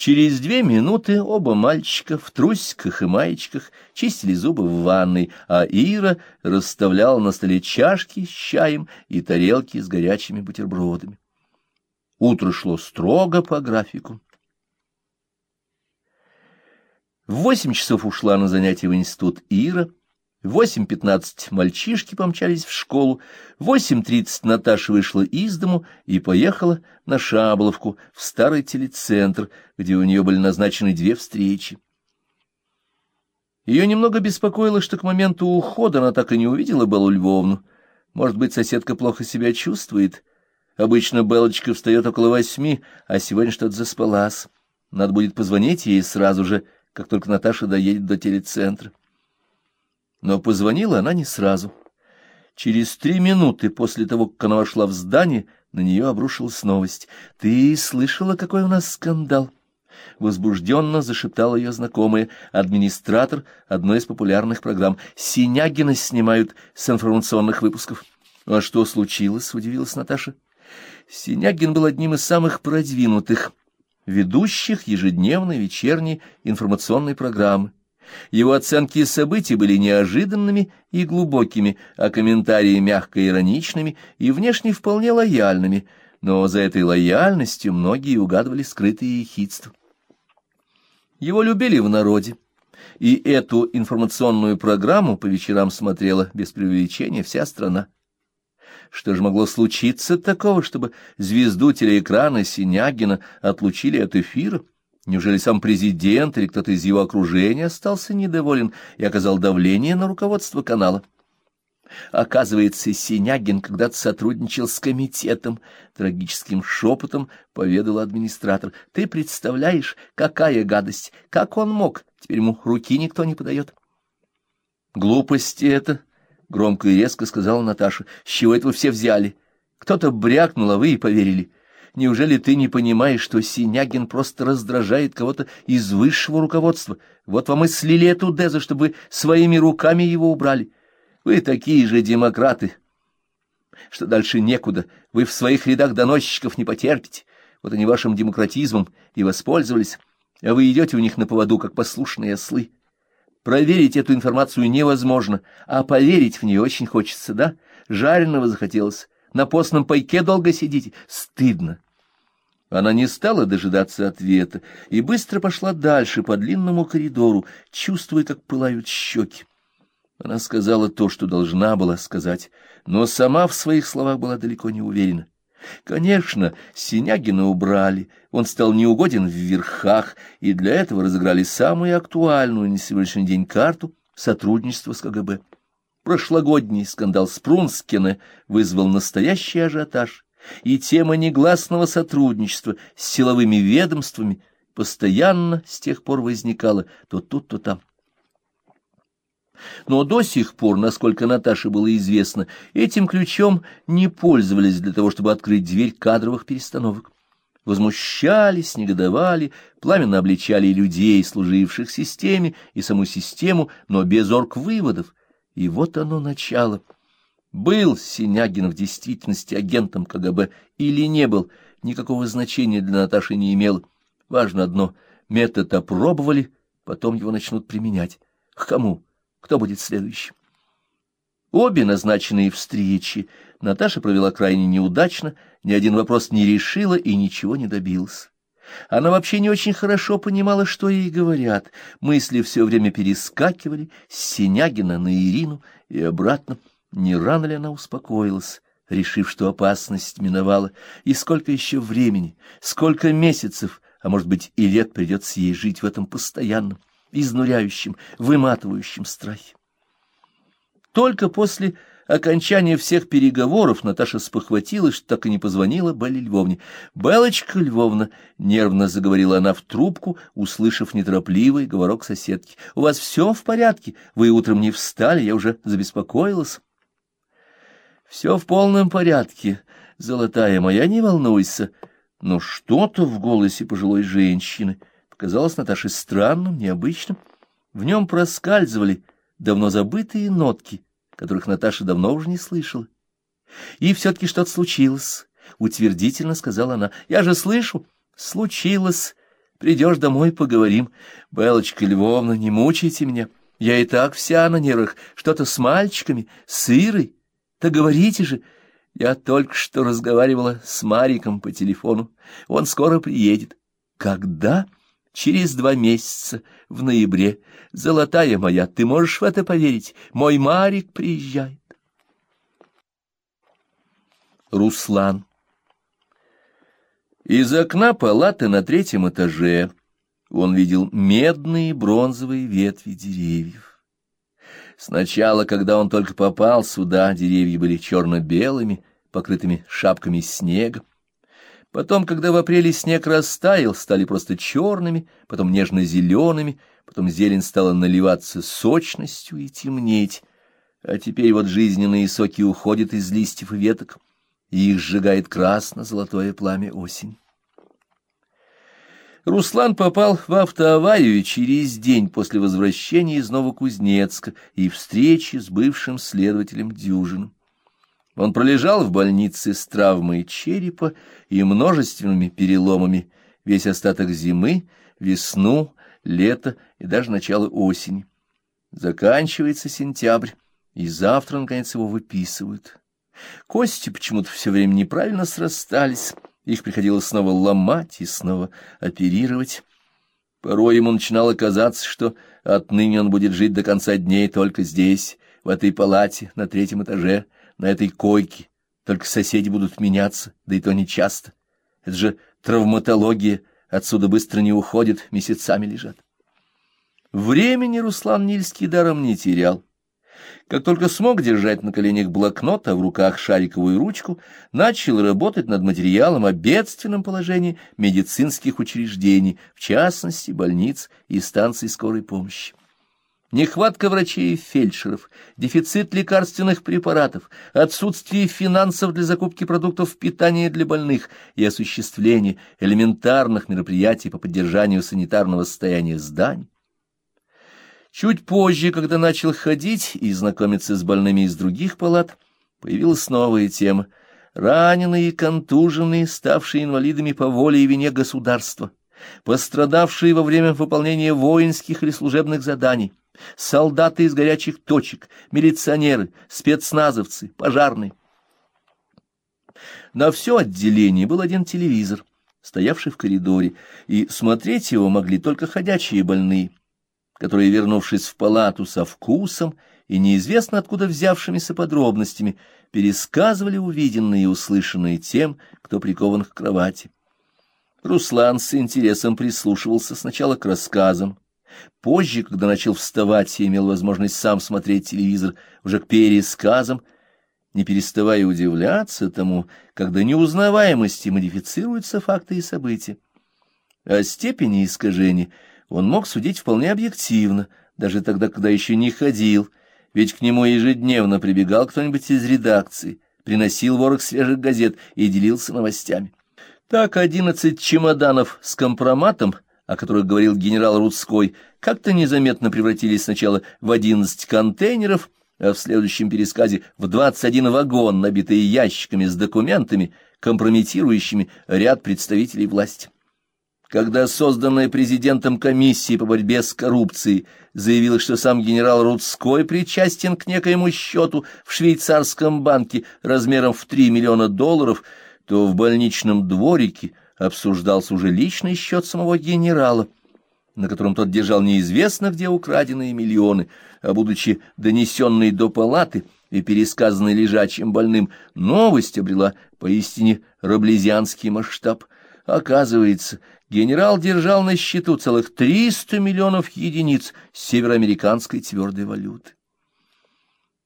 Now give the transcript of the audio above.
Через две минуты оба мальчика в трусиках и маечках чистили зубы в ванной, а Ира расставляла на столе чашки с чаем и тарелки с горячими бутербродами. Утро шло строго по графику. В восемь часов ушла на занятия в институт Ира, в восемь пятнадцать мальчишки помчались в школу, в восемь тридцать Наташа вышла из дому и поехала на Шабловку, в старый телецентр, где у нее были назначены две встречи. Ее немного беспокоило, что к моменту ухода она так и не увидела Беллу Львовну. Может быть, соседка плохо себя чувствует. Обычно Белочка встает около восьми, а сегодня что-то заспалась. Надо будет позвонить ей сразу же, как только Наташа доедет до телецентра. Но позвонила она не сразу. Через три минуты после того, как она вошла в здание, на нее обрушилась новость. «Ты слышала, какой у нас скандал?» Возбужденно зашептал ее знакомая, администратор одной из популярных программ. «Синягина снимают с информационных выпусков». «А что случилось?» — удивилась Наташа. Синягин был одним из самых продвинутых ведущих ежедневной вечерней информационной программы. Его оценки событий были неожиданными и глубокими, а комментарии мягко ироничными и внешне вполне лояльными, но за этой лояльностью многие угадывали скрытые ехидства. Его любили в народе, и эту информационную программу по вечерам смотрела без преувеличения вся страна. Что же могло случиться такого, чтобы звезду телеэкрана Синягина отлучили от эфира? Неужели сам президент или кто-то из его окружения остался недоволен и оказал давление на руководство канала? Оказывается, Синягин когда-то сотрудничал с комитетом, трагическим шепотом поведал администратор. Ты представляешь, какая гадость, как он мог, теперь ему руки никто не подает. Глупости это, громко и резко сказала Наташа. С чего это вы все взяли? Кто-то брякнул, а вы и поверили. Неужели ты не понимаешь, что Синягин просто раздражает кого-то из высшего руководства? Вот вам и слили эту Дезу, чтобы своими руками его убрали. Вы такие же демократы, что дальше некуда. Вы в своих рядах доносчиков не потерпите. Вот они вашим демократизмом и воспользовались, а вы идете у них на поводу, как послушные ослы. Проверить эту информацию невозможно, а поверить в нее очень хочется, да? Жареного захотелось. На постном пайке долго сидите. Стыдно. Она не стала дожидаться ответа и быстро пошла дальше по длинному коридору, чувствуя, как пылают щеки. Она сказала то, что должна была сказать, но сама в своих словах была далеко не уверена. Конечно, Синягина убрали, он стал неугоден в верхах, и для этого разыграли самую актуальную на сегодняшний день карту сотрудничества с КГБ. Прошлогодний скандал Спрунскина вызвал настоящий ажиотаж, и тема негласного сотрудничества с силовыми ведомствами постоянно с тех пор возникала то тут, то там. Но до сих пор, насколько Наташе было известно, этим ключом не пользовались для того, чтобы открыть дверь кадровых перестановок. Возмущались, негодовали, пламенно обличали людей, служивших системе и саму систему, но без орг-выводов, и вот оно начало. Был Синягин в действительности агентом КГБ или не был, никакого значения для Наташи не имел. Важно одно — метод опробовали, потом его начнут применять. К кому? Кто будет следующим? Обе назначенные встречи Наташа провела крайне неудачно, ни один вопрос не решила и ничего не добилась. Она вообще не очень хорошо понимала, что ей говорят. Мысли все время перескакивали с Синягина на Ирину и обратно. Не рано ли она успокоилась, решив, что опасность миновала, и сколько еще времени, сколько месяцев, а может быть и лет придется ей жить в этом постоянном, изнуряющем, выматывающем страхе. Только после окончания всех переговоров Наташа спохватилась, что так и не позвонила Белле Львовне. «Белочка Львовна!» — нервно заговорила она в трубку, услышав неторопливый говорок соседки. «У вас все в порядке? Вы утром не встали, я уже забеспокоилась». «Все в полном порядке, золотая моя, не волнуйся». Но что-то в голосе пожилой женщины показалось Наташе странным, необычным. В нем проскальзывали давно забытые нотки — которых Наташа давно уже не слышала. И все-таки что-то случилось, — утвердительно сказала она. — Я же слышу. Случилось. Придешь домой, поговорим. Белочка Львовна, не мучайте меня. Я и так вся на нервах. Что-то с мальчиками, с Ирой. Да говорите же. Я только что разговаривала с Мариком по телефону. Он скоро приедет. Когда? Через два месяца, в ноябре. Золотая моя, ты можешь в это поверить? Мой Марик приезжает. Руслан Из окна палаты на третьем этаже он видел медные бронзовые ветви деревьев. Сначала, когда он только попал сюда, деревья были черно-белыми, покрытыми шапками снега. Потом, когда в апреле снег растаял, стали просто черными, потом нежно-зелеными, потом зелень стала наливаться сочностью и темнеть. А теперь вот жизненные соки уходят из листьев и веток, и их сжигает красно-золотое пламя осень. Руслан попал в автоаварию через день после возвращения из Новокузнецка и встречи с бывшим следователем Дюжиным. Он пролежал в больнице с травмой черепа и множественными переломами весь остаток зимы, весну, лето и даже начало осени. Заканчивается сентябрь, и завтра, наконец, его выписывают. Кости почему-то все время неправильно срастались, их приходилось снова ломать и снова оперировать. Порой ему начинало казаться, что отныне он будет жить до конца дней только здесь, в этой палате, на третьем этаже, на этой койке. Только соседи будут меняться, да и то не часто. Это же травматология, отсюда быстро не уходит, месяцами лежат. Времени Руслан Нильский даром не терял. Как только смог держать на коленях блокнот, а в руках шариковую ручку, начал работать над материалом о бедственном положении медицинских учреждений, в частности, больниц и станций скорой помощи. Нехватка врачей и фельдшеров, дефицит лекарственных препаратов, отсутствие финансов для закупки продуктов питания для больных и осуществление элементарных мероприятий по поддержанию санитарного состояния зданий. Чуть позже, когда начал ходить и знакомиться с больными из других палат, появилась новая тема — раненые и контуженные, ставшие инвалидами по воле и вине государства, пострадавшие во время выполнения воинских или служебных заданий, солдаты из горячих точек, милиционеры, спецназовцы, пожарные. На все отделение был один телевизор, стоявший в коридоре, и смотреть его могли только ходячие больные, которые, вернувшись в палату со вкусом и неизвестно откуда взявшимися подробностями, пересказывали увиденные и услышанные тем, кто прикован к кровати. Руслан с интересом прислушивался сначала к рассказам, Позже, когда начал вставать и имел возможность сам смотреть телевизор, уже к пересказам, не переставая удивляться тому, как до неузнаваемости модифицируются факты и события. О степени искажений он мог судить вполне объективно, даже тогда, когда еще не ходил, ведь к нему ежедневно прибегал кто-нибудь из редакции, приносил ворох свежих газет и делился новостями. Так одиннадцать чемоданов с компроматом — о которых говорил генерал Рудской, как-то незаметно превратились сначала в одиннадцать контейнеров, а в следующем пересказе в двадцать один вагон, набитый ящиками с документами, компрометирующими ряд представителей власти. Когда созданная президентом комиссия по борьбе с коррупцией заявила, что сам генерал Рудской причастен к некоему счету в швейцарском банке размером в три миллиона долларов, то в больничном дворике обсуждался уже личный счет самого генерала, на котором тот держал неизвестно где украденные миллионы, а будучи донесенной до палаты и пересказанной лежачим больным, новость обрела поистине раблезианский масштаб. Оказывается, генерал держал на счету целых 300 миллионов единиц североамериканской твердой валюты.